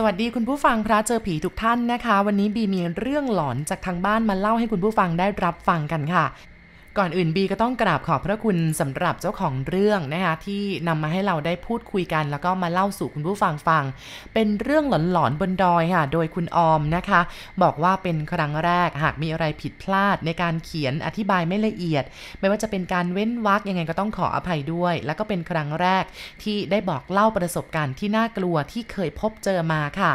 สวัสดีคุณผู้ฟังพระเจอผีทุกท่านนะคะ วันนี้บีมีเรื่องหลอนจากทางบ้านมาเล่าให้คุณผู้ฟังได้รับฟังกันค่ะ ก่อนอื่นบีก็ต้องกราบขอบพระคุณสำหรับเจ้าของเรื่องนะคะที่นำมาให้เราได้พูดคุยกัน แล้วก็มาเล่าสู่คุณผู้ฟังฟัง เป็นเรื่องหลอนๆบนดอยค่ะ โดยคุณออมนะคะ บอกว่าเป็นครั้งแรกหากมีอะไรผิดพลาดในการเขียนอธิบายไม่ละเอียด ไม่ว่าจะเป็นการเว้นวรรคยังไงก็ต้องขออภัยด้วย แล้วก็เป็นครั้งแรกที่ได้บอกเล่าประสบการณ์ที่น่ากลัวที่เคยพบเจอมาค่ะ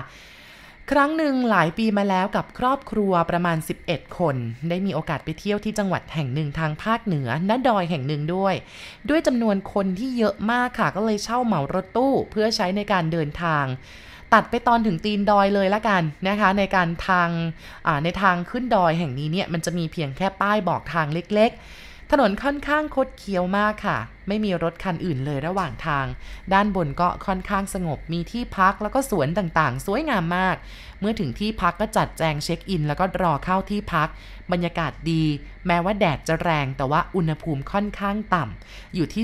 ครั้งหนึ่งหลายปีมาแล้วกับครอบครัวประมาณ 11 คน ได้มีโอกาสไปเที่ยวที่จังหวัดแห่งหนึ่งทางภาคเหนือณดอยแห่งหนึ่งด้วย ด้วยจำนวนคนที่เยอะมากค่ะ ก็เลยเช่าเหมารถตู้เพื่อใช้ในการเดินทาง ตัดไปตอนถึงตีนดอยเลยละกันนะคะ ในการทางในทางขึ้นดอยแห่งนี้เนี่ยมันจะมีเพียงแค่ป้ายบอกทางเล็กๆ ถนนค่อนข้างคดเคี้ยวมากค่ะ ไม่มีรถคันอื่นเลยระหว่างทาง ด้านบนก็ค่อนข้างสงบมีที่พักแล้วก็สวนต่างๆ สวยงามมาก เมื่อถึงที่พักก็จัดแจงเช็คอิน แล้วก็รอเข้าที่พัก บรรยากาศดี แม้ว่าแดดจะแรงแต่ว่าอุณหภูมิค่อนข้างต่ำอยู่ที่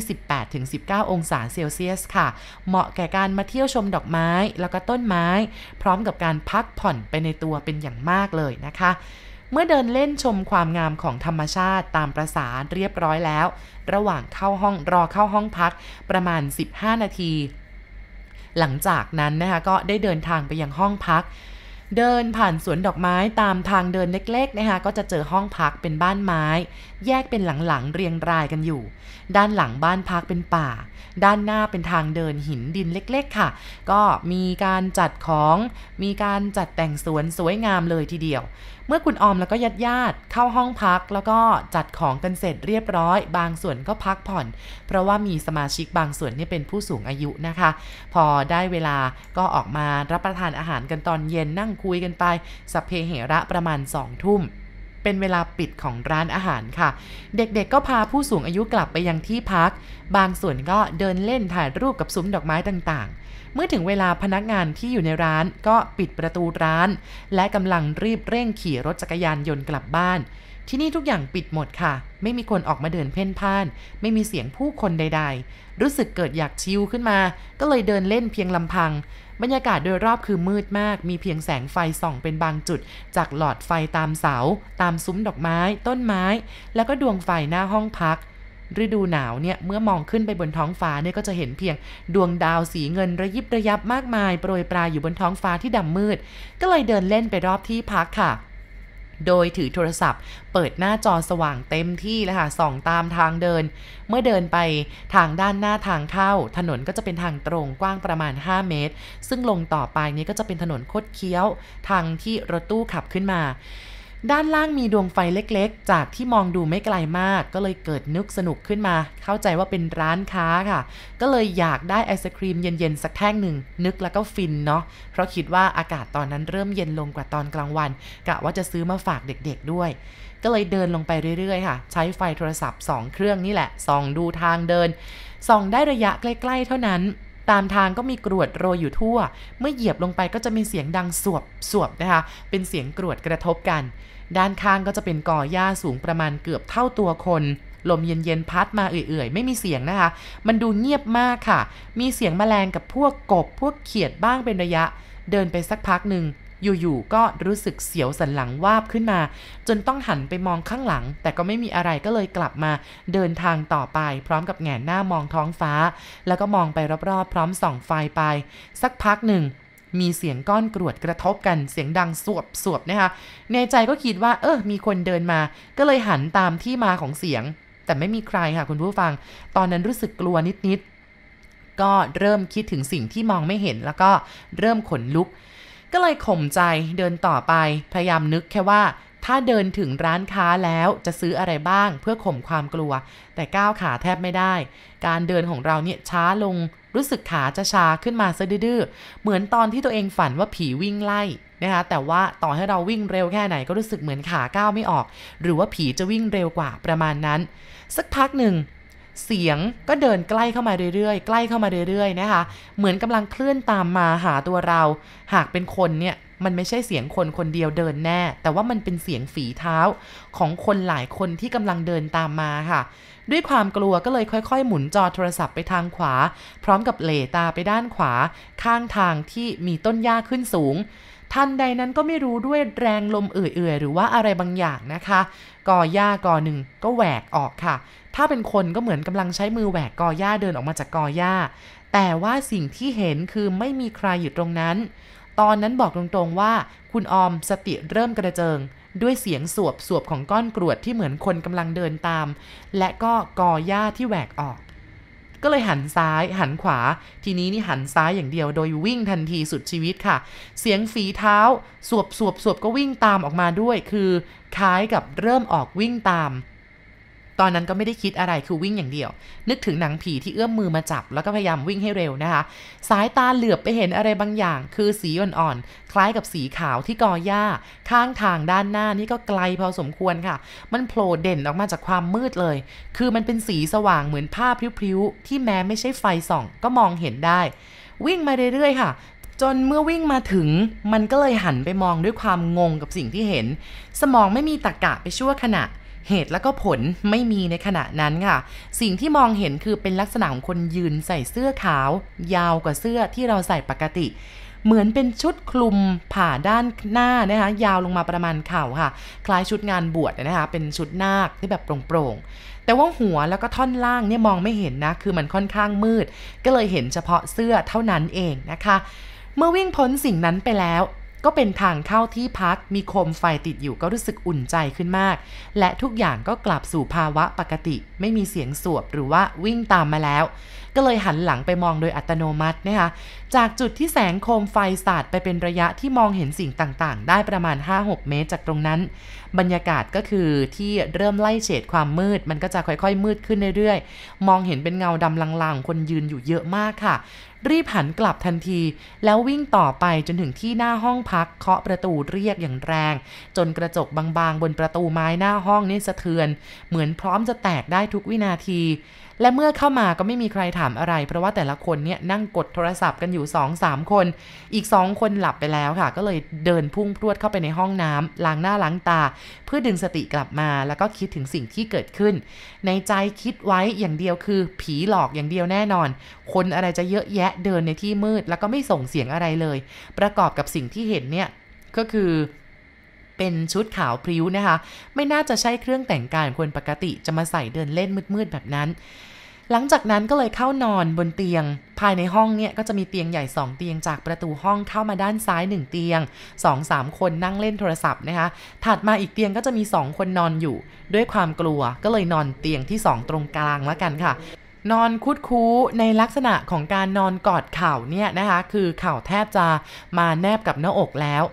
18-19 องศาเซลเซียสค่ะ เหมาะแก่การมาเที่ยวชมดอกไม้แล้วก็ต้นไม้ พร้อมกับการพักผ่อนไปในตัวเป็นอย่างมากเลยนะคะ เมื่อเดินเล่นชมความงามของธรรมชาติตามประษาเรียบร้อยแล้ว ระหว่างเข้าห้องรอเข้าห้องพักประมาณ 15 นาที หลังจากนั้นนะคะก็ได้เดินทางไปยังห้องพัก เดินผ่านสวนดอกไม้ตามทางเดินเล็กๆนะคะก็จะเจอห้องพักเป็นบ้านไม้ แยกเป็นหลังๆเรียงรายกันอยู่ ด้านหลังบ้านพักเป็นป่า ด้านหน้าเป็นทางเดินหินดินเล็กๆ ค่ะ ก็มีการจัดของ มีการจัดแต่งสวนสวยงามเลยทีเดียว เมื่อคุณออมแล้วก็ญาติญาติเข้าห้องพักแล้วก็จัดของกันเสร็จเรียบร้อย บางส่วนก็พักผ่อน เพราะว่ามีสมาชิกบางส่วนนี่เป็นผู้สูงอายุนะคะ พอได้เวลาก็ออกมารับประทานอาหารกันตอนเย็นนั่งคุยกันไปสัพเพเหระประมาณสองทุ่มเป็นเวลาปิดของร้านอาหารค่ะ เด็กๆก็พาผู้สูงอายุกลับไปยังที่พัก บางส่วนก็เดินเล่นถ่ายรูปกับซุ้มดอกไม้ต่าง เมื่อถึงเวลาพนักงานที่อยู่ในร้านก็ปิดประตูร้าน และกำลังรีบเร่งขี่รถจักรยานยนต์กลับบ้าน ที่นี่ทุกอย่างปิดหมดค่ะ ไม่มีคนออกมาเดินเพ่นพ่าน ไม่มีเสียงผู้คนใด ๆ รู้สึกเกิดอยากชิลขึ้นมา ก็เลยเดินเล่นเพียงลำพัง บรรยากาศโดยรอบคือมืดมาก มีเพียงแสงไฟส่องเป็นบางจุด จากหลอดไฟตามเสา ตามซุ้มดอกไม้ ต้นไม้ แล้วก็ดวงไฟหน้าห้องพัก ฤดูหนาวเนี่ยเมื่อมองขึ้นไปบนท้องฟ้าเนี่ยก็จะเห็นเพียงดวงดาวสีเงินระยิบระยับมากมาย โปรยปลายอยู่บนท้องฟ้าที่ดำมืด ก็เลยเดินเล่นไปรอบที่พักค่ะโดยถือโทรศัพท์ เปิดหน้าจอสว่างเต็มที่เลยค่ะส่องตามทางเดิน เมื่อเดินไปทางด้านหน้าทางเข้า ถนนก็จะเป็นทางตรงกว้างประมาณ 5 เมตร ซึ่งลงต่อไปนี้ก็จะเป็นถนนคดเคี้ยว ทางที่รถตู้ขับขึ้นมา ด้านล่างมีดวงไฟเล็กๆ จากที่มองดูไม่ไกลมาก ก็เลยเกิดนึกสนุกขึ้นมา เข้าใจว่าเป็นร้านค้าค่ะ ก็เลยอยากได้ไอศครีมเย็นๆ สักแท่งหนึ่ง นึกแล้วก็ฟินเนาะ เพราะคิดว่าอากาศตอนนั้นเริ่มเย็นลงกว่าตอนกลางวัน กะว่าจะซื้อมาฝากเด็กๆด้วย ก็เลยเดินลงไปเรื่อยๆ ค่ะ ใช้ไฟโทรศัพท์ 2 เครื่องนี่แหละส่องดูทางเดินส่องได้ระยะใกล้ ๆ เท่านั้น ตามทางก็มีกรวดโรยอยู่ทั่ว เมื่อเหยียบลงไปก็จะมีเสียงดังสวบสวบนะคะ เป็นเสียงกรวดกระทบกัน ด้านข้างก็จะเป็นกอหญ้าสูงประมาณเกือบเท่าตัวคนลมเย็นๆพัดมาเอื่อยๆ ไม่มีเสียงนะคะ มันดูเงียบมากค่ะ มีเสียงแมลงกับพวกกบ พวกเขียดบ้างเป็นระยะ เดินไปสักพักหนึ่ง อยู่ๆก็รู้สึกเสียวสันหลังวาบขึ้นมา จนต้องหันไปมองข้างหลัง แต่ก็ไม่มีอะไรก็เลยกลับมาเดินทางต่อไป พร้อมกับแงนหน้ามองท้องฟ้า แล้วก็มองไปรอบๆ พร้อมส่องไฟไป สักพักหนึ่งมีเสียงก้อนกรวดกระทบกันเสียงดังสวบสวบนะคะในใจก็คิดว่า เออมีคนเดินมา ก็เลยหันตามที่มาของเสียง แต่ไม่มีใครค่ะคุณผู้ฟัง ตอนนั้นรู้สึกกลัวนิดๆก็เริ่มคิดถึงสิ่งที่มองไม่เห็นแล้วก็เริ่มขนลุก ก็เลยข่มใจเดินต่อไป พยายามนึกแค่ว่าถ้าเดินถึงร้านค้าแล้วจะซื้ออะไรบ้างเพื่อข่มความกลัว แต่ก้าวขาแทบไม่ได้ การเดินของเราเนี่ยช้าลง รู้สึกขาจะชาขึ้นมาซะดื้อเหมือนตอนที่ตัวเองฝันว่าผีวิ่งไล่นะคะแต่ว่าต่อให้เราวิ่งเร็วแค่ไหนก็รู้สึกเหมือนขาก้าวไม่ออก หรือว่าผีจะวิ่งเร็วกว่าประมาณนั้น สักพักหนึ่ง เสียงก็เดินใกล้เข้ามาเรื่อยๆ ใกล้เข้ามาเรื่อยๆนะคะ เหมือนกำลังเคลื่อนตามมาหาตัวเรา หากเป็นคนเนี่ยมันไม่ใช่เสียงคนคนเดียวเดินแน่ แต่ว่ามันเป็นเสียงฝีเท้าของคนหลายคนที่กำลังเดินตามมาค่ะ ด้วยความกลัวก็เลยค่อย ๆ หมุนจอโทรศัพท์ไปทางขวา พร้อมกับเหลตาไปด้านขวา ข้างทางที่มีต้นหญ้าขึ้นสูง ทันใดนั้นก็ไม่รู้ด้วยแรงลมเอื่อยๆ หรือว่าอะไรบางอย่างนะคะกอหญ้ากอหนึ่งก็แหวกออกค่ะ ถ้าเป็นคนก็เหมือนกำลังใช้มือแหวกกอหญ้าเดินออกมาจากกอหญ้า แต่ว่าสิ่งที่เห็นคือไม่มีใครอยู่ตรงนั้น ตอนนั้นบอกตรงๆว่า คุณออมสติเริ่มกระเจิง ด้วยเสียงสวบสวบของก้อนกรวดที่เหมือนคนกำลังเดินตาม และก็กอหญ้าที่แหวกออก ก็เลยหันซ้ายหันขวา ทีนี้นี่หันซ้ายอย่างเดียวโดยวิ่งทันทีสุดชีวิตค่ะ เสียงฝีเท้าสวบสวบสวบก็วิ่งตามออกมาด้วย คือคล้ายกับเริ่มออกวิ่งตาม ตอนนั้นก็ไม่ได้คิดอะไรคือวิ่งอย่างเดียว นึกถึงหนังผีที่เอื้อมมือมาจับ แล้วก็พยายามวิ่งให้เร็วนะคะ สายตาเหลือบไปเห็นอะไรบางอย่าง คือสีอ่อนๆ คล้ายกับสีขาวที่กอหญ้า ข้างทางด้านหน้านี่ก็ไกลพอสมควรค่ะ มันโผล่เด่นออกมาจากความมืดเลย คือมันเป็นสีสว่างเหมือนผ้าพริ้วๆที่แม้ไม่ใช่ไฟส่อง ก็มองเห็นได้ วิ่งมาเรื่อยๆค่ะ จนเมื่อวิ่งมาถึงมันก็เลยหันไปมองด้วยความงงกับสิ่งที่เห็น สมองไม่มีตะกกะไปชั่วขณะ เหตุและก็ผลไม่มีในขณะนั้นค่ะ สิ่งที่มองเห็นคือเป็นลักษณะของคนยืนใส่เสื้อขาว ยาวกว่าเสื้อที่เราใส่ปกติ เหมือนเป็นชุดคลุมผ่าด้านหน้านะคะยาวลงมาประมาณเข่าค่ะ คล้ายชุดงานบวชนะคะเป็นชุดนาคที่แบบโปร่งๆแต่ว่าหัวแล้วก็ท่อนล่างเนี่ยมองไม่เห็นนะ คือมันค่อนข้างมืด ก็เลยเห็นเฉพาะเสื้อเท่านั้นเองนะคะ เมื่อวิ่งพ้นสิ่งนั้นไปแล้ว ก็เป็นทางเข้าที่พักมีโคมไฟติดอยู่ก็รู้สึกอุ่นใจขึ้นมาก และทุกอย่างก็กลับสู่ภาวะปกติ ไม่มีเสียงสวบหรือว่าวิ่งตามมาแล้วก็เลยหันหลังไปมองโดยอัตโนมัตินะคะจากจุดที่แสงโคมไฟสาดไปเป็นระยะที่มองเห็นสิ่งต่างๆ ได้ประมาณ 5-6 เมตรจากตรงนั้น บรรยากาศก็คือที่เริ่มไล่เฉดความมืด มันก็จะค่อยๆ มืดขึ้นเรื่อยๆ มองเห็นเป็นเงาดำลางๆ คนยืนอยู่เยอะมากค่ะ รีบหันกลับทันที แล้ววิ่งต่อไปจนถึงที่หน้าห้องพักเคาะประตูเรียกอย่างแรง จนกระจกบางๆ บนประตูไม้หน้าห้องนี่สะเทือน เหมือนพร้อมจะแตกได้ทุกวินาที และเมื่อเข้ามาก็ไม่มีใครถามอะไร เพราะว่าแต่ละคนเนี่ยนั่งกดโทรศัพท์กันอยู่ 2-3 คน อีก 2 คนหลับไปแล้วค่ะ ก็เลยเดินพุ่งพรวดเข้าไปในห้องน้ำล้างหน้าล้างตา เพื่อดึงสติกลับมา แล้วก็คิดถึงสิ่งที่เกิดขึ้น ในใจคิดไว้อย่างเดียวคือ ผีหลอกอย่างเดียวแน่นอน คนอะไรจะเยอะแยะเดินในที่มืด แล้วก็ไม่ส่งเสียงอะไรเลย ประกอบกับสิ่งที่เห็นเนี่ยก็คือเป็นชุดขาวพริ้วนะคะ ไม่น่าจะใช่เครื่องแต่งกายคนปกติจะมาใส่เดินเล่นมืดๆแบบนั้น หลังจากนั้นก็เลยเข้านอนบนเตียง ภายในห้องเนี่ยก็จะมีเตียงใหญ่ 2 เตียงจากประตูห้องเข้ามาด้านซ้าย 1 เตียง 2-3 คนนั่งเล่นโทรศัพท์นะคะ ถัดมาอีกเตียงก็จะมี 2 คนนอนอยู่ ด้วยความกลัวก็เลยนอนเตียงที่ 2 ตรงกลางแล้วกันค่ะนอนคุดคู้ในลักษณะของการนอนกอดเข่าเนี่ยนะคะ คือเข่าแทบจะมาแนบกับหน้าอกแล้ว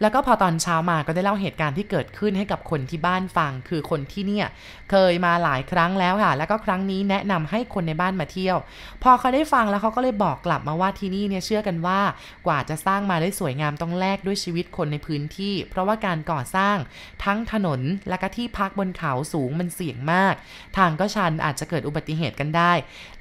แล้วก็พอตอนเช้ามาก็ได้เล่าเหตุการณ์ที่เกิดขึ้นให้กับคนที่บ้านฟัง คือคนที่เนี่ยเคยมาหลายครั้งแล้วค่ะ แล้วก็ครั้งนี้แนะนำให้คนในบ้านมาเที่ยว พอเขาได้ฟังแล้วเขาก็เลยบอกกลับมาว่าที่นี่เนี่ยเชื่อกันว่ากว่าจะสร้างมาได้สวยงามต้องแลกด้วยชีวิตคนในพื้นที่ เพราะว่าการก่อสร้างทั้งถนนและก็ที่พักบนเขาสูงมันเสี่ยงมาก ทางก็ชันอาจจะเกิดอุบัติเหตุกันได้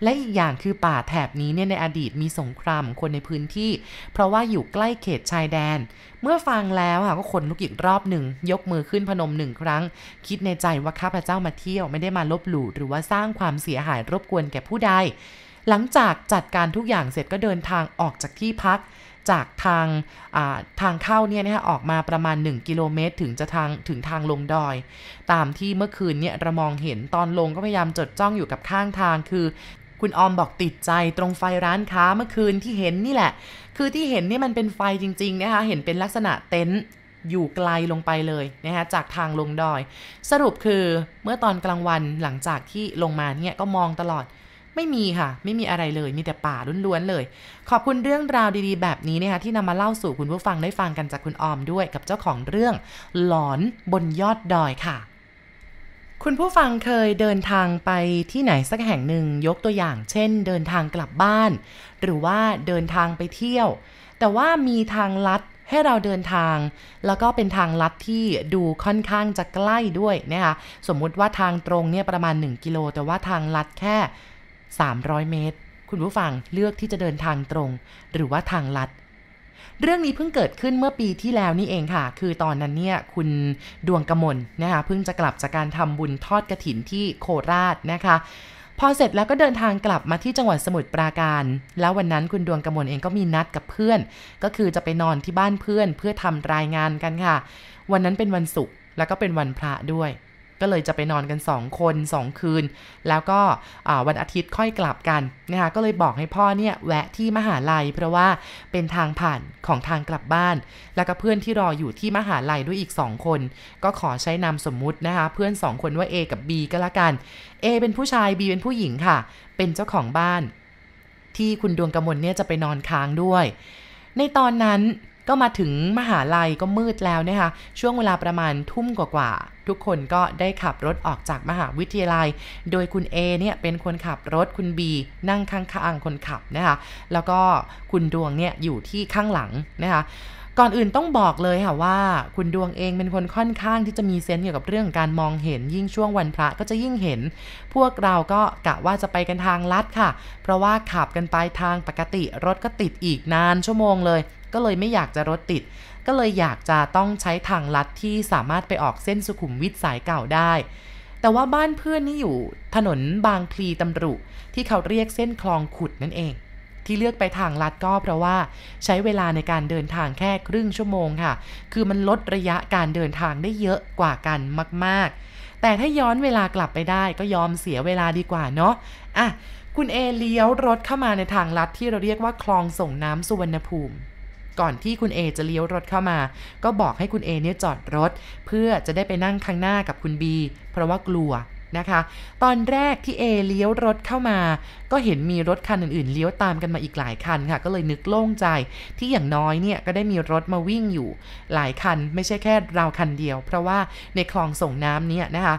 และอีกอย่างคือป่าแถบนี้เนี่ยในอดีตมีสงครามคนในพื้นที่ เพราะว่าอยู่ใกล้เขตชายแดนเมื่อฟังแล้วค่ะก็ขนลุกอีกรอบหนึ่ง ยกมือขึ้นพนมหนึ่งครั้ง คิดในใจว่าข้าพเจ้ามาเที่ยวไม่ได้มาลบหลู่หรือว่าสร้างความเสียหายรบกวนแก่ผู้ใด หลังจากจัดการทุกอย่างเสร็จก็เดินทางออกจากที่พักจากทางาทางเข้าเนี่ยนะฮะออกมาประมาณ 1 กิโลเมตร ถึงจะทางถึงทางลงดอย ตามที่เมื่อคืนเนี่ยเรามองเห็นตอนลงก็พยายามจดจ้องอยู่กับข้างทางคือ คุณออมบอกติดใจตรงไฟร้านค้าเมื่อคืนที่เห็นนี่แหละ คือที่เห็นนี่มันเป็นไฟจริงๆนะคะ เห็นเป็นลักษณะเต็นท์อยู่ไกลลงไปเลยนะคะจากทางลงดอย สรุปคือเมื่อตอนกลางวันหลังจากที่ลงมาเนี่ยก็มองตลอดไม่มีค่ะ ไม่มีอะไรเลย มีแต่ป่าล้วนๆเลย ขอบคุณเรื่องราวดีๆ แบบนี้นะคะที่นำมาเล่าสู่คุณผู้ฟังได้ฟังกันจากคุณออมด้วย กับเจ้าของเรื่องหลอนบนยอดดอยค่ะ คุณผู้ฟังเคยเดินทางไปที่ไหนสักแห่งหนึ่งยกตัวอย่าง เช่น เดินทางกลับบ้าน หรือว่าเดินทางไปเที่ยว แต่ว่ามีทางลัดให้เราเดินทาง แล้วก็เป็นทางลัดที่ดูค่อนข้างจะใกล้ด้วยนะคะสมมุติว่าทางตรงเนี่ยประมาณ 1 กิโล แต่ว่าทางลัดแค่ 300 เมตร คุณผู้ฟังเลือกที่จะเดินทางตรง หรือว่าทางลัด เรื่องนี้เพิ่งเกิดขึ้นเมื่อปีที่แล้วนี่เองค่ะ คือตอนนั้นเนี่ยคุณดวงกมลนะคะเพิ่งจะกลับจากการทำบุญทอดกระถินที่โคราชนะคะ พอเสร็จแล้วก็เดินทางกลับมาที่จังหวัดสมุทรปราการ แล้ววันนั้นคุณดวงกมลเองก็มีนัดกับเพื่อน ก็คือจะไปนอนที่บ้านเพื่อนเพื่อทำรายงานกันค่ะ วันนั้นเป็นวันศุกร์แล้วก็เป็นวันพระด้วย ก็เลยจะไปนอนกัน 2 คน 2 คืน แล้วก็วันอาทิตย์ค่อยกลับกันนะคะก็เลยบอกให้พ่อเนี่ยแวะที่มหาลัย เพราะว่าเป็นทางผ่านของทางกลับบ้าน แล้วก็เพื่อนที่รออยู่ที่มหาลัยด้วยอีก 2 คน ก็ขอใช้นามสมมุตินะคะเพื่อน 2 คนว่า A กับ B ก็แล้วกัน A เป็นผู้ชาย B เป็นผู้หญิงค่ะ เป็นเจ้าของบ้าน ที่คุณดวงกมลเนี่ยจะไปนอนค้างด้วย ในตอนนั้น ก็มาถึงมหาลัยก็มืดแล้วนะคะ ช่วงเวลาประมาณทุ่มกว่าๆทุกคนก็ได้ขับรถออกจากมหาวิทยาลัย โดยคุณ A เนี่ยเป็นคนขับรถคุณ B นั่งข้างๆคนขับนะคะ แล้วก็คุณดวงเนี่ยอยู่ที่ข้างหลังนะคะก่อนอื่นต้องบอกเลยค่ะว่า คุณดวงเองเป็นคนค่อนข้างที่จะมีเซนส์เกี่ยวกับเรื่องการมองเห็นยิ่งช่วงวันพระก็จะยิ่งเห็น พวกเราก็กะว่าจะไปกันทางลัดค่ะ เพราะว่าขับกันไปทางปกติรถก็ติดอีกนานชั่วโมงเลย ก็เลยไม่อยากจะรถติด ก็เลยอยากจะต้องใช้ทางลัดที่สามารถไปออกเส้นสุขุมวิทสายเก่าได้ แต่ว่าบ้านเพื่อนนี่อยู่ถนนบางพลีตำรุ ที่เขาเรียกเส้นคลองขุดนั่นเอง ที่เลือกไปทางลัดก็เพราะว่าใช้เวลาในการเดินทางแค่ครึ่งชั่วโมงค่ะ คือมันลดระยะการเดินทางได้เยอะกว่ากันมาก ๆแต่ถ้าย้อนเวลากลับไปได้ก็ยอมเสียเวลาดีกว่าเนาะ อะ คุณเอเลี้ยวรถเข้ามาในทางลัดที่เราเรียกว่าคลองส่งน้ำสุวรรณภูมิ ก่อนที่คุณเอจะเลี้ยวรถเข้ามา ก็บอกให้คุณเอเนี่ยจอดรถ เพื่อจะได้ไปนั่งข้างหน้ากับคุณบีเพราะว่ากลัวนะคะ ตอนแรกที่เอเลี้ยวรถเข้ามา ก็เห็นมีรถคันอื่นๆ เลี้ยวตามกันมาอีกหลายคันค่ะ ก็เลยนึกโล่งใจที่อย่างน้อยเนี่ยก็ได้มีรถมาวิ่งอยู่ หลายคันไม่ใช่แค่เราคันเดียว เพราะว่าในคลองส่งน้ำเนี่ยนะคะ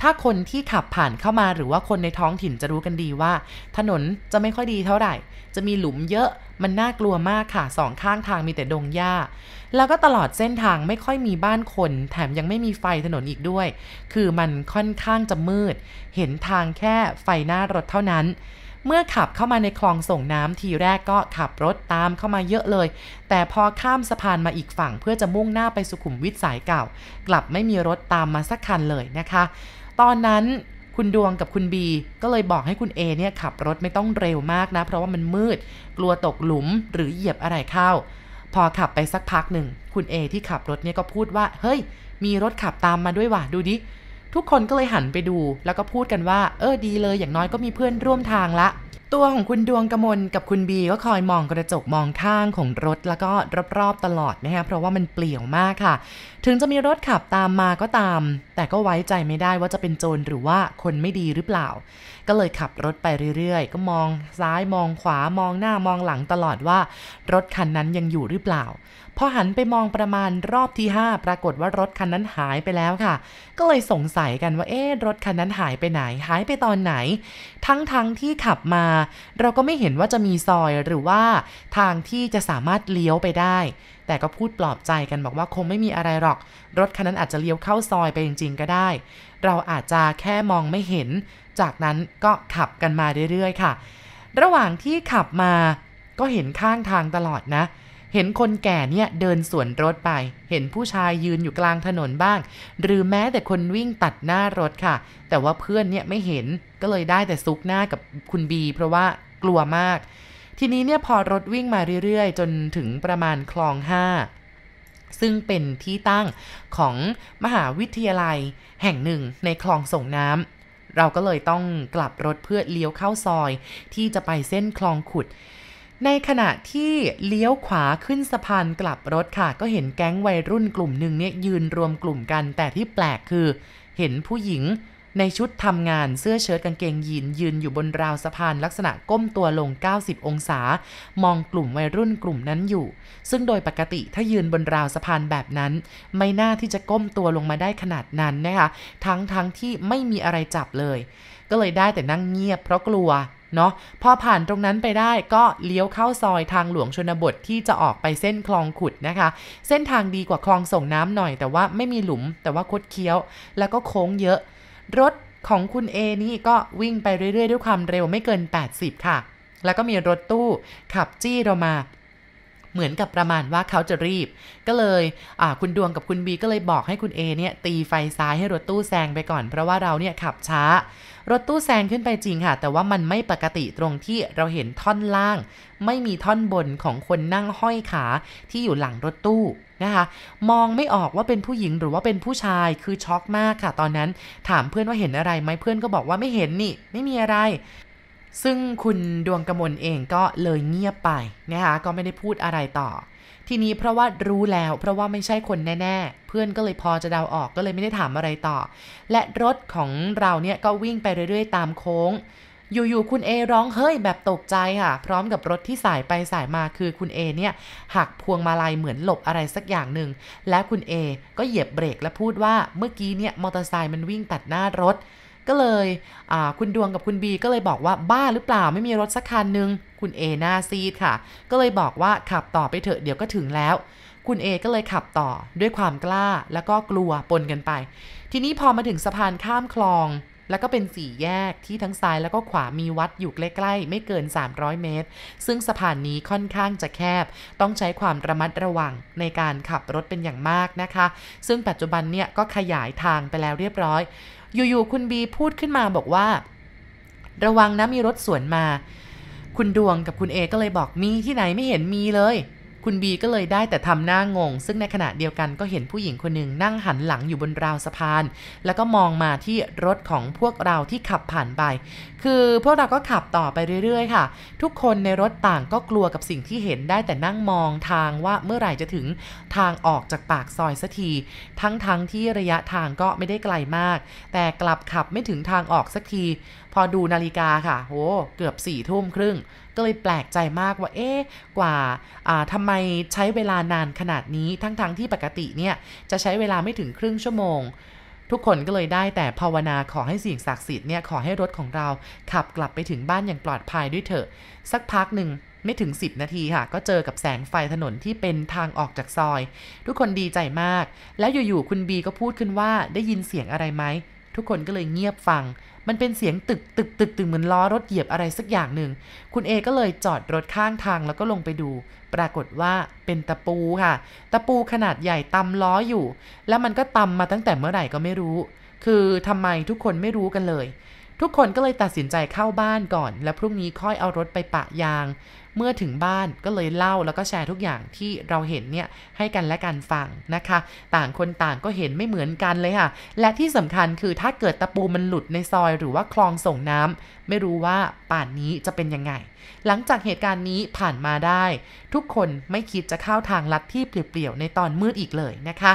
ถ้าคนที่ขับผ่านเข้ามาหรือว่าคนในท้องถิ่นจะรู้กันดีว่า ถนนจะไม่ค่อยดีเท่าไหร่ จะมีหลุมเยอะมันน่ากลัวมากค่ะสองข้างทางมีแต่ดงหญ้า แล้วก็ตลอดเส้นทางไม่ค่อยมีบ้านคน แถมยังไม่มีไฟถนนอีกด้วย คือมันค่อนข้างจะมืด เห็นทางแค่ไฟหน้ารถเท่านั้น เมื่อขับเข้ามาในคลองส่งน้ำทีแรกก็ขับรถตามเข้ามาเยอะเลย แต่พอข้ามสะพานมาอีกฝั่งเพื่อจะมุ่งหน้าไปสุขุมวิทสายเก่า กลับไม่มีรถตามมาสักคันเลยนะคะ ตอนนั้นคุณดวงกับคุณบีก็เลยบอกให้คุณเอเนี่ยขับรถไม่ต้องเร็วมากนะ เพราะว่ามันมืด กลัวตกหลุมหรือเหยียบอะไรเข้า พอขับไปสักพักหนึ่ง คุณเอที่ขับรถเนี่ยก็พูดว่า เฮ้ย มีรถขับตามมาด้วยว่ะดูดิ ทุกคนก็เลยหันไปดู แล้วก็พูดกันว่า เออดีเลยอย่างน้อยก็มีเพื่อนร่วมทางละ ตัวของคุณดวงกมลกับคุณบีก็คอยมองกระจกมองข้างของรถแล้วก็รอบๆตลอดนะฮะเพราะว่ามันเปลี่ยวมากค่ะ ถึงจะมีรถขับตามมาก็ตาม แต่ก็ไว้ใจไม่ได้ว่าจะเป็นโจรหรือว่าคนไม่ดีหรือเปล่า ก็เลยขับรถไปเรื่อยๆ ก็มองซ้ายมองขวามองหน้ามองหลังตลอดว่ารถคันนั้นยังอยู่หรือเปล่า พอหันไปมองประมาณรอบที่ 5 ปรากฏว่ารถคันนั้นหายไปแล้วค่ะ ก็เลยสงสัยกันว่าเอ๊ะรถคันนั้นหายไปไหน หายไปตอนไหน ทั้งๆทที่ขับมา เราก็ไม่เห็นว่าจะมีซอยหรือว่าทางที่จะสามารถเลี้ยวไปได้ แต่ก็พูดปลอบใจกันบอกว่าคงไม่มีอะไรหรอก รถคันนั้นอาจจะเลี้ยวเข้าซอยไปจริงๆก็ได้ เราอาจจะแค่มองไม่เห็น จากนั้นก็ขับกันมาเรื่อยๆค่ะ ระหว่างที่ขับมาก็เห็นข้างทางตลอดนะ เห็นคนแก่เนี่ยเดินสวนรถไป เห็นผู้ชายยืนอยู่กลางถนนบ้าง หรือแม้แต่คนวิ่งตัดหน้ารถค่ะ แต่ว่าเพื่อนเนี่ยไม่เห็นก็เลยได้แต่ซุกหน้ากับคุณบี เพราะว่ากลัวมาก ทีนี้เนี่ยพอรถวิ่งมาเรื่อยๆ จนถึงประมาณคลองห้าซึ่งเป็นที่ตั้งของมหาวิทยาลัยแห่งหนึ่งในคลองส่งน้ำเราก็เลยต้องกลับรถเพื่อเลี้ยวเข้าซอย ที่จะไปเส้นคลองขุด ในขณะที่เลี้ยวขวาขึ้นสะพานกลับรถค่ะ ก็เห็นแก๊งวัยรุ่นกลุ่มหนึ่งเนี่ยยืนรวมกลุ่มกัน แต่ที่แปลกคือ เห็นผู้หญิงในชุดทำงานเสื้อเชิ้ตกางเกงยีนยืนอยู่บนราวสะพานลักษณะก้มตัวลง 90 องศา มองกลุ่มวัยรุ่นกลุ่มนั้นอยู่ ซึ่งโดยปกติถ้ายืนบนราวสะพานแบบนั้น ไม่น่าที่จะก้มตัวลงมาได้ขนาดนั้นนะคะทั้งทั้งที่ไม่มีอะไรจับเลย ก็เลยได้แต่นั่งเงียบเพราะกลัว เนาะพอผ่านตรงนั้นไปได้ก็เลี้ยวเข้าซอยทางหลวงชนบทที่จะออกไปเส้นคลองขุดนะคะ เส้นทางดีกว่าคลองส่งน้ำหน่อย แต่ว่าไม่มีหลุมแต่ว่าคดเคี้ยว แล้วก็โค้งเยอะ รถของคุณเอนี่ก็วิ่งไปเรื่อยๆ ด้วยความเร็วไม่เกิน 80 ค่ะ แล้วก็มีรถตู้ขับจี้เรามา เหมือนกับประมาณว่าเขาจะรีบ ก็เลยคุณดวงกับคุณบีก็เลยบอกให้คุณเอเนี่ยตีไฟซ้ายให้รถตู้แซงไปก่อน เพราะว่าเราเนี่ยขับช้า รถตู้แซงขึ้นไปจริงค่ะ แต่ว่ามันไม่ปกติตรงที่เราเห็นท่อนล่าง ไม่มีท่อนบนของคนนั่งห้อยขาที่อยู่หลังรถตู้นะคะมองไม่ออกว่าเป็นผู้หญิงหรือว่าเป็นผู้ชายคือช็อกมากค่ะ ตอนนั้นถามเพื่อนว่าเห็นอะไรไหมเพื่อนก็บอกว่าไม่เห็นนี่ ไม่มีอะไร ซึ่งคุณดวงกมลเองก็เลยเงียบไปนะคะก็ไม่ได้พูดอะไรต่อ ทีนี้เพราะว่ารู้แล้วเพราะว่าไม่ใช่คนแน่ๆ เพื่อนก็เลยพอจะเดาออกก็เลยไม่ได้ถามอะไรต่อ และรถของเราเนี่ยก็วิ่งไปเรื่อยๆ ตามโค้ง อยู่ๆคุณเอร้องเฮ้ยแบบตกใจค่ะ พร้อมกับรถที่สายไปสายมาคือคุณเอเนี่ยหักพวงมาลัยเหมือนหลบอะไรสักอย่างหนึ่งและคุณเอก็เหยียบเบรกและพูดว่าเมื่อกี้เนี่ยมอเตอร์ไซค์มันวิ่งตัดหน้ารถ ก็เลยคุณดวงกับคุณบีก็เลยบอกว่าบ้าหรือเปล่าไม่มีรถสักคันหนึ่งคุณเอหน้าซีดค่ะ ก็เลยบอกว่าขับต่อไปเถอะเดี๋ยวก็ถึงแล้ว คุณเอก็เลยขับต่อด้วยความกล้าแล้วก็กลัวปนกันไป ทีนี้พอมาถึงสะพานข้ามคลอง แล้วก็เป็นสี่แยกที่ทั้งซ้ายแล้วก็ขวามีวัดอยู่ใกล้ๆ ไม่เกิน 300 เมตร ซึ่งสะพานนี้ค่อนข้างจะแคบ ต้องใช้ความระมัดระวังในการขับรถเป็นอย่างมากนะคะ ซึ่งปัจจุบันเนี่ยก็ขยายทางไปแล้วเรียบร้อย อยู่ๆคุณบีพูดขึ้นมาบอกว่า ระวังนะมีรถสวนมา คุณดวงกับคุณเอก็เลยบอกมีที่ไหนไม่เห็นมีเลย คุณบีก็เลยได้แต่ทำหน้างง ซึ่งในขณะเดียวกันก็เห็นผู้หญิงคนหนึ่งนั่งหันหลังอยู่บนราวสะพาน แล้วก็มองมาที่รถของพวกเราที่ขับผ่านไป คือพวกเราก็ขับต่อไปเรื่อยๆ ค่ะ ทุกคนในรถต่างก็กลัวกับสิ่งที่เห็นได้แต่นั่งมองทางว่าเมื่อไหร่จะถึงทางออกจากปากซอยสักที ทั้งๆทที่ระยะทางก็ไม่ได้ไกลมาก แต่กลับขับไม่ถึงทางออกสักที พอดูนาฬิกาค่ะโหเกือบสี่ทุ่มครึ่งก็เลยแปลกใจมากว่าเอ๊ะกว่าทำไมใช้เวลานานขนาดนี้ทั้งๆทที่ปกติเนี่ยจะใช้เวลาไม่ถึงครึ่งชั่วโมง ทุกคนก็เลยได้แต่ภาวนาขอให้สิ่งศักดิ์สิทธิ์เนี่ยขอให้รถของเราขับกลับไปถึงบ้านอย่างปลอดภัยด้วยเถอะ สักพักหนึ่งไม่ถึง 10 นาทีค่ะ ก็เจอกับแสงไฟถนนที่เป็นทางออกจากซอย ทุกคนดีใจมาก แล้วอยู่ๆคุณบีก็พูดขึ้นว่าได้ยินเสียงอะไรไหม ทุกคนก็เลยเงียบฟัง มันเป็นเสียงตึกตึกตึกตึกเหมือนล้อรถเหยียบอะไรสักอย่างหนึ่ง คุณเอก็เลยจอดรถข้างทางแล้วก็ลงไปดู ปรากฏว่าเป็นตะปูค่ะ ตะปูขนาดใหญ่ตำล้ออยู่ แล้วมันก็ตำมาตั้งแต่เมื่อไหร่ก็ไม่รู้ คือทำไมทุกคนไม่รู้กันเลย ทุกคนก็เลยตัดสินใจเข้าบ้านก่อน แล้วพรุ่งนี้ค่อยเอารถไปปะยาง เมื่อถึงบ้านก็เลยเล่าแล้วก็แชร์ทุกอย่างที่เราเห็นเนี่ยให้กันและกันฟังนะคะ ต่างคนต่างก็เห็นไม่เหมือนกันเลยค่ะ และที่สำคัญคือถ้าเกิดตะปูมันหลุดในซอยหรือว่าคลองส่งน้ำไม่รู้ว่าป่านนี้จะเป็นยังไง หลังจากเหตุการณ์นี้ผ่านมาได้ ทุกคนไม่คิดจะเข้าทางลัดที่เปลี่ยวๆในตอนมืดอีกเลยนะคะ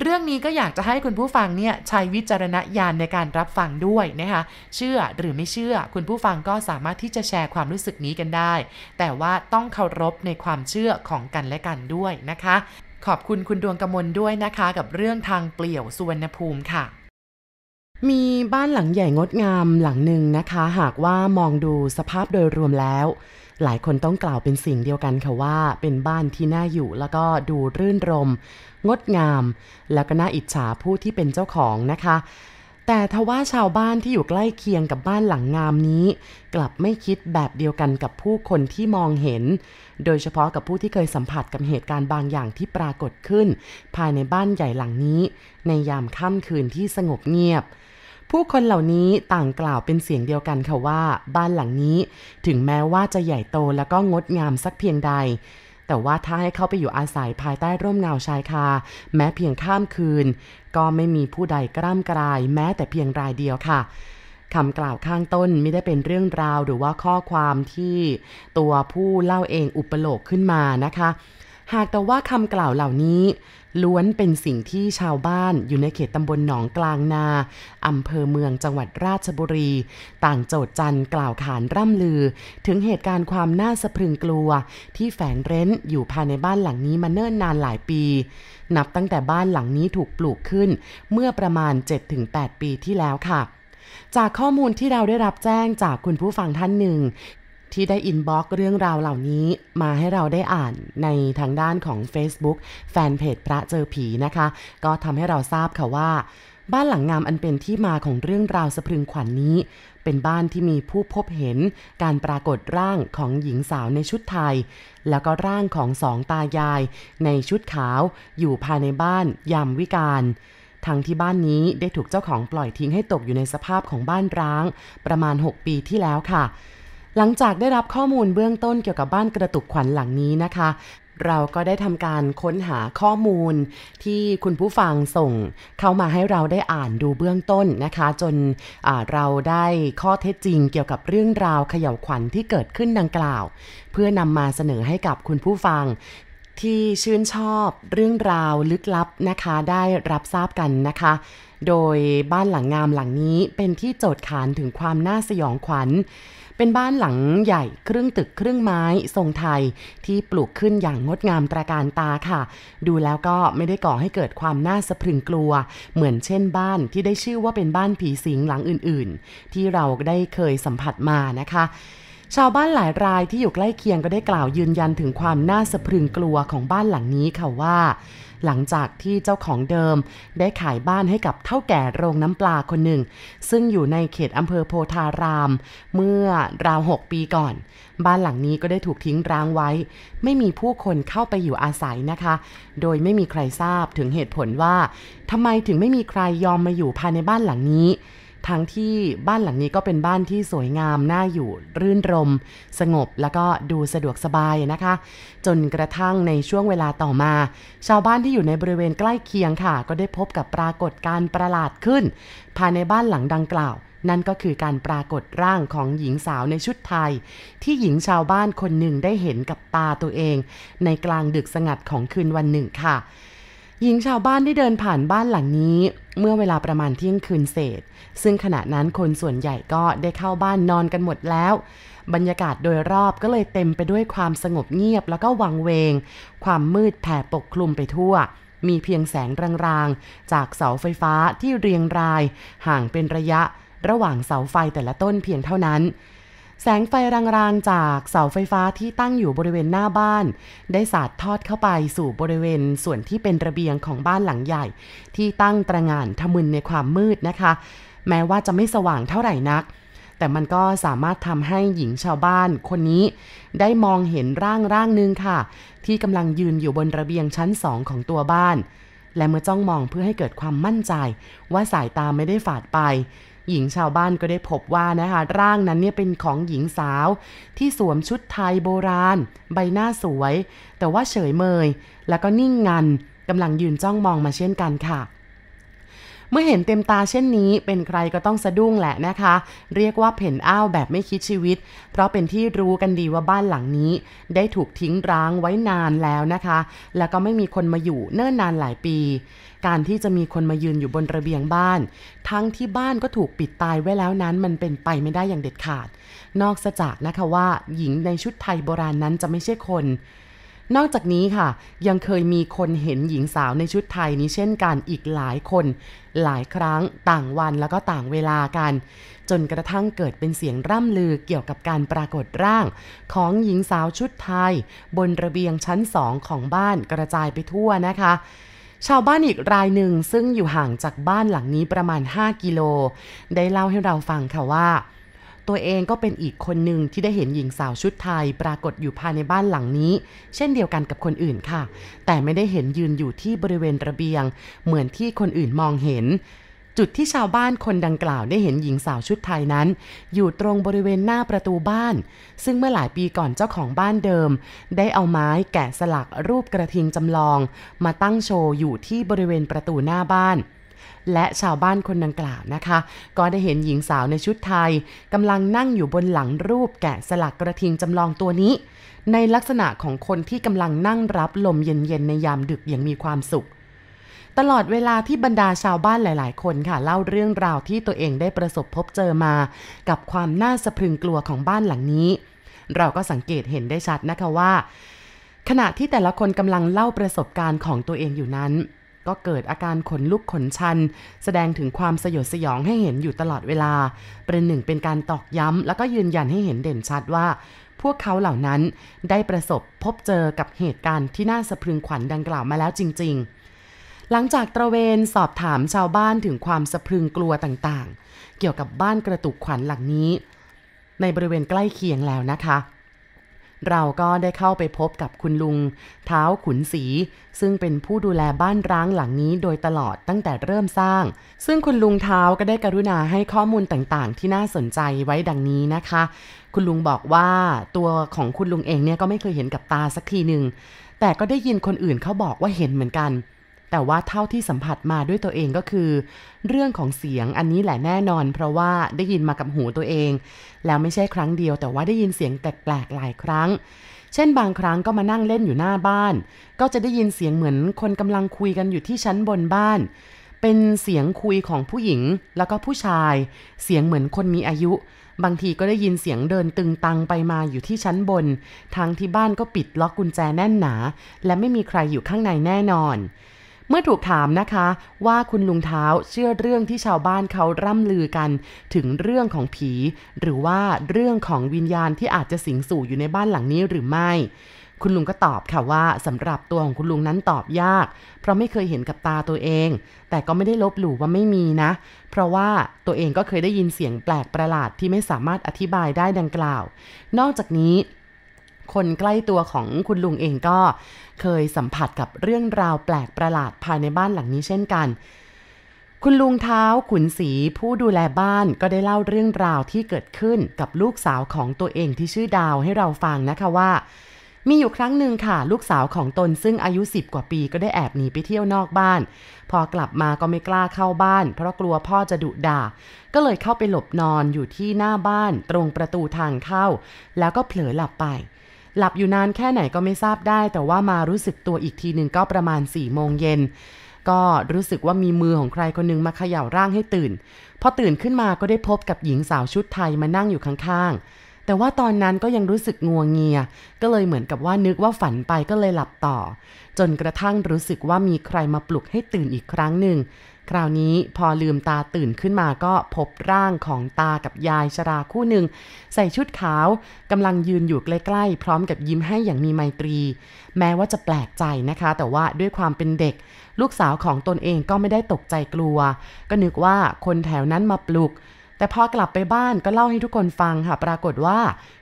เรื่องนี้ก็อยากจะให้คุณผู้ฟังเนี่ยใช้วิจารณญาณในการรับฟังด้วยนะคะเชื่อหรือไม่เชื่อคุณผู้ฟังก็สามารถที่จะแชร์ความรู้สึกนี้กันได้ แต่ว่าต้องเคารพในความเชื่อของกันและกันด้วยนะคะ ขอบคุณคุณดวงกมลด้วยนะคะ กับเรื่องทางเปลี่ยวสุวรรณภูมิค่ะมีบ้านหลังใหญ่งดงามหลังหนึ่งนะคะ หากว่ามองดูสภาพโดยรวมแล้ว หลายคนต้องกล่าวเป็นสิ่งเดียวกันค่ะว่า เป็นบ้านที่น่าอยู่แล้วก็ดูรื่นรม งดงาม แล้วก็น่าอิจฉาผู้ที่เป็นเจ้าของนะคะ แต่ทว่าชาวบ้านที่อยู่ใกล้เคียงกับบ้านหลังงามนี้ กลับไม่คิดแบบเดียวกันกับผู้คนที่มองเห็น โดยเฉพาะกับผู้ที่เคยสัมผัสกับเหตุการณ์บางอย่างที่ปรากฏขึ้น ภายในบ้านใหญ่หลังนี้ ในยามค่ำคืนที่สงบเงียบ ผู้คนเหล่านี้ต่างกล่าวเป็นเสียงเดียวกันค่ะว่า บ้านหลังนี้ถึงแม้ว่าจะใหญ่โตแล้วก็งดงามสักเพียงใด แต่ว่าถ้าให้เข้าไปอยู่อาศัยภายใต้ร่มเงาชายคา แม้เพียงข้ามคืน ก็ไม่มีผู้ใดกล้ามกลาย แม้แต่เพียงรายเดียวค่ะคำกล่าวข้างต้นไม่ได้เป็นเรื่องราวหรือว่าข้อความที่ตัวผู้เล่าเองอุปโลกขึ้นมานะคะ หากแต่ว่าคำกล่าวเหล่านี้ ล้วนเป็นสิ่งที่ชาวบ้านอยู่ในเขตตำบลหนองกลางนาอำเภอเมืองจังหวัดราชบุรี ต่างโจดจันกล่าวขานร่ำลือ ถึงเหตุการณ์ความน่าสะพรึงกลัว ที่แฝงเร้นอยู่ภายในบ้านหลังนี้มาเนิ่นนานหลายปี นับตั้งแต่บ้านหลังนี้ถูกปลูกขึ้น เมื่อประมาณ 7-8 ปีที่แล้วค่ะ จากข้อมูลที่เราได้รับแจ้งจากคุณผู้ฟังท่านหนึ่ง ที่ได้อินบ็อกเรื่องราวเหล่านี้มาให้เราได้อ่านในทางด้านของ Facebook แฟนเพจพระเจอผีนะคะ ก็ทำให้เราทราบค่ะว่า บ้านหลังงามอันเป็นที่มาของเรื่องราวสะพรึงขวัญนนี้ เป็นบ้านที่มีผู้พบเห็นการปรากฏร่างของหญิงสาวในชุดไทย แล้วก็ร่างของสองตายาย ในชุดขาวอยู่ภายในบ้านยามวิกาลทั้งที่บ้านนี้ได้ถูกเจ้าของปล่อยทิ้งให้ตกอยู่ในสภาพของบ้านร้าง ประมาณ 6 ปีที่แล้วค่ะ หลังจากได้รับข้อมูลเบื้องต้นเกี่ยวกับบ้านกระตุกขวัญหลังนี้นะคะ เราก็ได้ทำการค้นหาข้อมูลที่คุณผู้ฟังส่งเข้ามาให้เราได้อ่านดูเบื้องต้นนะคะ จนเราได้ข้อเท็จจริงเกี่ยวกับเรื่องราวเขย่าวขวัญที่เกิดขึ้นดังกล่าว เพื่อนำมาเสนอให้กับคุณผู้ฟัง ที่ชื่นชอบเรื่องราวลึกลับนะคะ ได้รับทราบกันนะคะ โดยบ้านหลังงามหลังนี้เป็นที่โจทย์ขานถึงความน่าสยองขวัญ เป็นบ้านหลังใหญ่ครึ่งตึกครึ่งไม้ทรงไทยที่ปลูกขึ้นอย่างงดงามตราการตาค่ะ ดูแล้วก็ไม่ได้ก่อให้เกิดความน่าสะพรึงกลัว เหมือนเช่นบ้านที่ได้ชื่อว่าเป็นบ้านผีสิงหลังอื่นๆ ที่เราได้เคยสัมผัสมานะคะ ชาวบ้านหลายรายที่อยู่ใกล้เคียงก็ได้กล่าวยืนยันถึงความน่าสะพรึงกลัวของบ้านหลังนี้ค่ะว่า หลังจากที่เจ้าของเดิมได้ขายบ้านให้กับเท่าแก่โรงน้ำปลาคนหนึ่ง ซึ่งอยู่ในเขตอำเภอโพธาราม เมื่อราวหกปีก่อน บ้านหลังนี้ก็ได้ถูกทิ้งร้างไว้ ไม่มีผู้คนเข้าไปอยู่อาศัยนะคะ โดยไม่มีใครทราบถึงเหตุผลว่าทำไมถึงไม่มีใครยอมมาอยู่ภายในบ้านหลังนี้ ทั้งที่บ้านหลังนี้ก็เป็นบ้านที่สวยงามน่าอยู่รื่นรม สงบแล้วก็ดูสะดวกสบายนะคะ จนกระทั่งในช่วงเวลาต่อมา ชาวบ้านที่อยู่ในบริเวณใกล้เคียงค่ะ ก็ได้พบกับปรากฏการประหลาดขึ้น ภายในบ้านหลังดังกล่าวนั่นก็คือการปรากฏร่างของหญิงสาวในชุดไทย ที่หญิงชาวบ้านคนหนึ่งได้เห็นกับตาตัวเอง ในกลางดึกสงัดของคืนวันหนึ่งค่ะ หญิงชาวบ้านที่เดินผ่านบ้านหลังนี้ เมื่อเวลาประมาณเที่ยงคืนเศษ ซึ่งขณะนั้นคนส่วนใหญ่ก็ได้เข้าบ้านนอนกันหมดแล้ว บรรยากาศโดยรอบก็เลยเต็มไปด้วยความสงบเงียบแล้วก็วังเวง ความมืดแผ่ปกคลุมไปทั่ว มีเพียงแสงรางๆ จากเสาไฟฟ้าที่เรียงราย ห่างเป็นระยะ ระหว่างเสาไฟแต่ละต้นเพียงเท่านั้น แสงไฟรางๆจากเสาไฟฟ้าที่ตั้งอยู่บริเวณหน้าบ้าน ได้สาดทอดเข้าไปสู่บริเวณส่วนที่เป็นระเบียงของบ้านหลังใหญ่ ที่ตั้งตระงานทะมึนในความมืดนะคะ แม้ว่าจะไม่สว่างเท่าไหร่นัก แต่มันก็สามารถทำให้หญิงชาวบ้านคนนี้ ได้มองเห็นร่างร่างหนึ่งค่ะ ที่กำลังยืนอยู่บนระเบียงชั้นสองของตัวบ้าน และเมื่อจ้องมองเพื่อให้เกิดความมั่นใจ ว่าสายตาไม่ได้ฝาดไป หญิงชาวบ้านก็ได้พบว่านะคะร่างนั้นเนี่ยเป็นของหญิงสาว ที่สวมชุดไทยโบราณ ใบหน้าสวย แต่ว่าเฉยเมย แล้วก็นิ่งงันกำลังยืนจ้องมองมาเช่นกันค่ะเมื่อเห็นเต็มตาเช่นนี้ เป็นใครก็ต้องสะดุ้งแหละนะคะ เรียกว่าเพ่นอ้าวแบบไม่คิดชีวิต เพราะเป็นที่รู้กันดีว่าบ้านหลังนี้ ได้ถูกทิ้งร้างไว้นานแล้วนะคะ แล้วก็ไม่มีคนมาอยู่เนิ่นนานหลายปี การที่จะมีคนมายืนอยู่บนระเบียงบ้าน ทั้งที่บ้านก็ถูกปิดตายไว้แล้วนั้นมันเป็นไปไม่ได้อย่างเด็ดขาด นอกจากนะคะว่า หญิงในชุดไทยโบราณนั้นจะไม่ใช่คนนอกจากนี้ค่ะ ยังเคยมีคนเห็นหญิงสาวในชุดไทยนี้เช่นกันอีกหลายคน หลายครั้งต่างวันแล้วก็ต่างเวลากัน จนกระทั่งเกิดเป็นเสียงร่ำลือเกี่ยวกับการปรากฏร่าง ของหญิงสาวชุดไทย บนระเบียงชั้นสองของบ้านกระจายไปทั่วนะคะ ชาวบ้านอีกรายหนึ่งซึ่งอยู่ห่างจากบ้านหลังนี้ประมาณ 5 กิโล ได้เล่าให้เราฟังค่ะว่า ตัวเองก็เป็นอีกคนหนึ่งที่ได้เห็นหญิงสาวชุดไทยปรากฏอยู่ภายในบ้านหลังนี้ เช่นเดียวกันกับคนอื่นค่ะ แต่ไม่ได้เห็นยืนอยู่ที่บริเวณระเบียง เหมือนที่คนอื่นมองเห็น จุดที่ชาวบ้านคนดังกล่าวได้เห็นหญิงสาวชุดไทยนั้น อยู่ตรงบริเวณหน้าประตูบ้าน ซึ่งเมื่อหลายปีก่อนเจ้าของบ้านเดิม ได้เอาไม้แกะสลักรูปกระทิงจำลอง มาตั้งโชว์อยู่ที่บริเวณประตูหน้าบ้านและชาวบ้านคนดังกล่าวนะคะ ก็ได้เห็นหญิงสาวในชุดไทยกำลังนั่งอยู่บนหลังรูปแกะสลักกระทิงจำลองตัวนี้ ในลักษณะของคนที่กำลังนั่งรับลมเย็นๆในยามดึกอย่างมีความสุข ตลอดเวลาที่บรรดาชาวบ้านหลาย ๆ คนค่ะ เล่าเรื่องราวที่ตัวเองได้ประสบพบเจอมา กับความน่าสะพรึงกลัวของบ้านหลังนี้ เราก็สังเกตเห็นได้ชัดนะคะว่า ขณะที่แต่ละคนกำลังเล่าประสบการณ์ของตัวเองอยู่นั้น ก็เกิดอาการขนลุกขนชัน แสดงถึงความสยดสยองให้เห็นอยู่ตลอดเวลา เป็นหนึ่งเป็นการตอกย้ำแล้วก็ยืนยันให้เห็นเด่นชัดว่าพวกเขาเหล่านั้นได้ประสบพบเจอกับเหตุการณ์ที่น่าสะพรึงขวัญดังกล่าวมาแล้วจริง ๆ หลังจากตระเวนสอบถามชาวบ้านถึงความสะพรึงกลัวต่างๆ เกี่ยวกับบ้านกระตุกขวัญหลังนี้ ในบริเวณใกล้เคียงแล้วนะคะ เราก็ได้เข้าไปพบกับคุณลุง เท้าขุนศรีซึ่งเป็นผู้ดูแลบ้านร้างหลังนี้โดยตลอดตั้งแต่เริ่มสร้าง ซึ่งคุณลุงเท้าก็ได้กรุณาให้ข้อมูลต่างๆ ที่น่าสนใจไว้ดังนี้นะคะ คุณลุงบอกว่าตัวของคุณลุงเองเนี่ยก็ไม่เคยเห็นกับตาสักทีหนึ่งแต่ก็ได้ยินคนอื่นเขาบอกว่าเห็นเหมือนกัน แต่ว่าเท่าที่สัมผัสมาด้วยตัวเองก็คือ เรื่องของเสียงอันนี้แหละแน่นอน เพราะว่าได้ยินมากับหูตัวเอง แล้วไม่ใช่ครั้งเดียว แต่ว่าได้ยินเสียงแปลกๆหลายครั้ง เช่นบางครั้งก็มานั่งเล่นอยู่หน้าบ้าน ก็จะได้ยินเสียงเหมือนคนกำลังคุยกันอยู่ที่ชั้นบนบ้าน เป็นเสียงคุยของผู้หญิงแล้วก็ผู้ชาย เสียงเหมือนคนมีอายุ บางทีก็ได้ยินเสียงเดินตึงตังไปมาอยู่ที่ชั้นบนทางที่บ้านก็ปิดล็อกกุญแจแน่นหนา และไม่มีใครอยู่ข้างในแน่นอน เมื่อถูกถามนะคะว่าคุณลุงเท้าเชื่อเรื่องที่ชาวบ้านเขาร่ำลือกัน ถึงเรื่องของผี หรือว่าเรื่องของวิญญาณที่อาจจะสิงสู่อยู่ในบ้านหลังนี้หรือไม่ คุณลุงก็ตอบค่ะว่าสำหรับตัวของคุณลุงนั้นตอบยาก เพราะไม่เคยเห็นกับตาตัวเอง แต่ก็ไม่ได้ลบหลู่ว่าไม่มีนะ เพราะว่าตัวเองก็เคยได้ยินเสียงแปลกประหลาดที่ไม่สามารถอธิบายได้ดังกล่าว นอกจากนี้ คนใกล้ตัวของคุณลุงเองก็เคยสัมผัสกับเรื่องราวแปลกประหลาดภายในบ้านหลังนี้เช่นกัน คุณลุงเท้าขุนศรีผู้ดูแลบ้านก็ได้เล่าเรื่องราวที่เกิดขึ้นกับลูกสาวของตัวเองที่ชื่อดาวให้เราฟังนะคะว่า มีอยู่ครั้งหนึ่งค่ะ ลูกสาวของตนซึ่งอายุ 10 กว่าปีก็ได้แอบหนีไปเที่ยวนอกบ้าน พอกลับมาก็ไม่กล้าเข้าบ้าน เพราะกลัวพ่อจะดุด่า ก็เลยเข้าไปหลบนอนอยู่ที่หน้าบ้าน ตรงประตูทางเข้า แล้วก็เผลอหลับไป หลับอยู่นานแค่ไหนก็ไม่ทราบได้ แต่ว่ามารู้สึกตัวอีกทีหนึ่งก็ประมาณ4ี่โมงเย็นก็รู้สึกว่ามีมือของใครคนนึงมาเขย่าร่างให้ตื่น พอตื่นขึ้นมาก็ได้พบกับหญิงสาวชุดไทยมานั่งอยู่ข้างๆ แต่ว่าตอนนั้นก็ยังรู้สึกงัวงเงีย ก็เลยเหมือนกับว่านึกว่าฝันไปก็เลยหลับต่อ จนกระทั่งรู้สึกว่ามีใครมาปลุกให้ตื่นอีกครั้งหนึ่ง คราวนี้พอลืมตาตื่นขึ้นมาก็พบร่างของตากับยายชราคู่หนึ่ง ใส่ชุดขาวกำลังยืนอยู่ใกล้ๆ พร้อมกับยิ้มให้อย่างมีไมตรี แม้ว่าจะแปลกใจนะคะ แต่ว่าด้วยความเป็นเด็ก ลูกสาวของตนเองก็ไม่ได้ตกใจกลัว ก็นึกว่าคนแถวนั้นมาปลุกแต่พอกลับไปบ้านก็เล่าให้ทุกคนฟังค่ะ ปรากฏว่า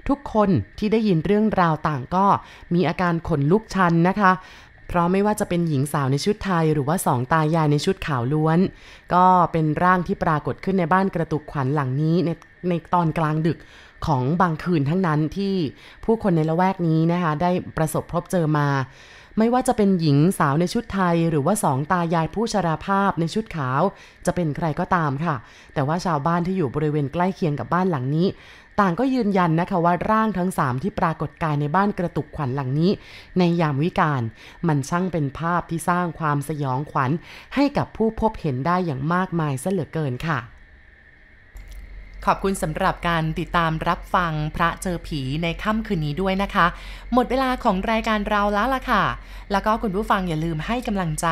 ทุกคนที่ได้ยินเรื่องราวต่างก็มีอาการขนลุกชันนะคะ เพราะไม่ว่าจะเป็นหญิงสาวในชุดไทย หรือว่าสองตายายในชุดขาวล้วน ก็เป็นร่างที่ปรากฏขึ้นในบ้านกระตุกขวัญหลังนี้ในในตอนกลางดึกของบางคืนทั้งนั้นที่ผู้คนในละแวกนี้นะคะได้ประสบพบเจอมา ไม่ว่าจะเป็นหญิงสาวในชุดไทย หรือว่าสองตายายผู้ชราภาพในชุดขาว จะเป็นใครก็ตามค่ะ แต่ว่าชาวบ้านที่อยู่บริเวณใกล้เคียงกับบ้านหลังนี้ ต่างก็ยืนยันนะคะว่าร่างทั้งสามที่ปรากฏกายในบ้านกระตุกขวัญหลังนี้ ในยามวิกาลมันช่างเป็นภาพที่สร้างความสยองขวัญ ให้กับผู้พบเห็นได้อย่างมากมายซะเหลือเกินค่ะ ขอบคุณสำหรับการติดตามรับฟังพระเจอผีในค่ำคืนนี้ด้วยนะคะ หมดเวลาของรายการเราแล้วล่ะค่ะ แล้วก็คุณผู้ฟังอย่าลืมให้กำลังใจ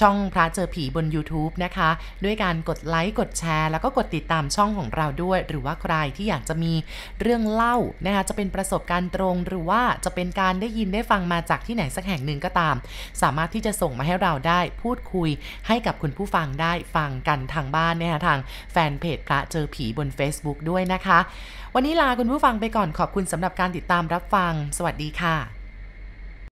ช่องพระเจอผีบน YouTube นะคะ ด้วยการกดไลค์กดแชร์แล้วก็กดติดตามช่องของเราด้วย หรือว่าใครที่อยากจะมีเรื่องเล่านะคะจะเป็นประสบการณ์ตรง หรือว่าจะเป็นการได้ยินได้ฟังมาจากที่ไหนสักแห่งหนึ่งก็ตาม สามารถที่จะส่งมาให้เราได้พูดคุยให้กับคุณผู้ฟังได้ฟังกันทางบ้านนะคะทางแฟนเพจพระเจอผีบน Facebook ด้วยนะคะ วันนี้ลาคุณผู้ฟังไปก่อนขอบคุณสำหรับการติดตามรับฟัง สวัสดีค่ะ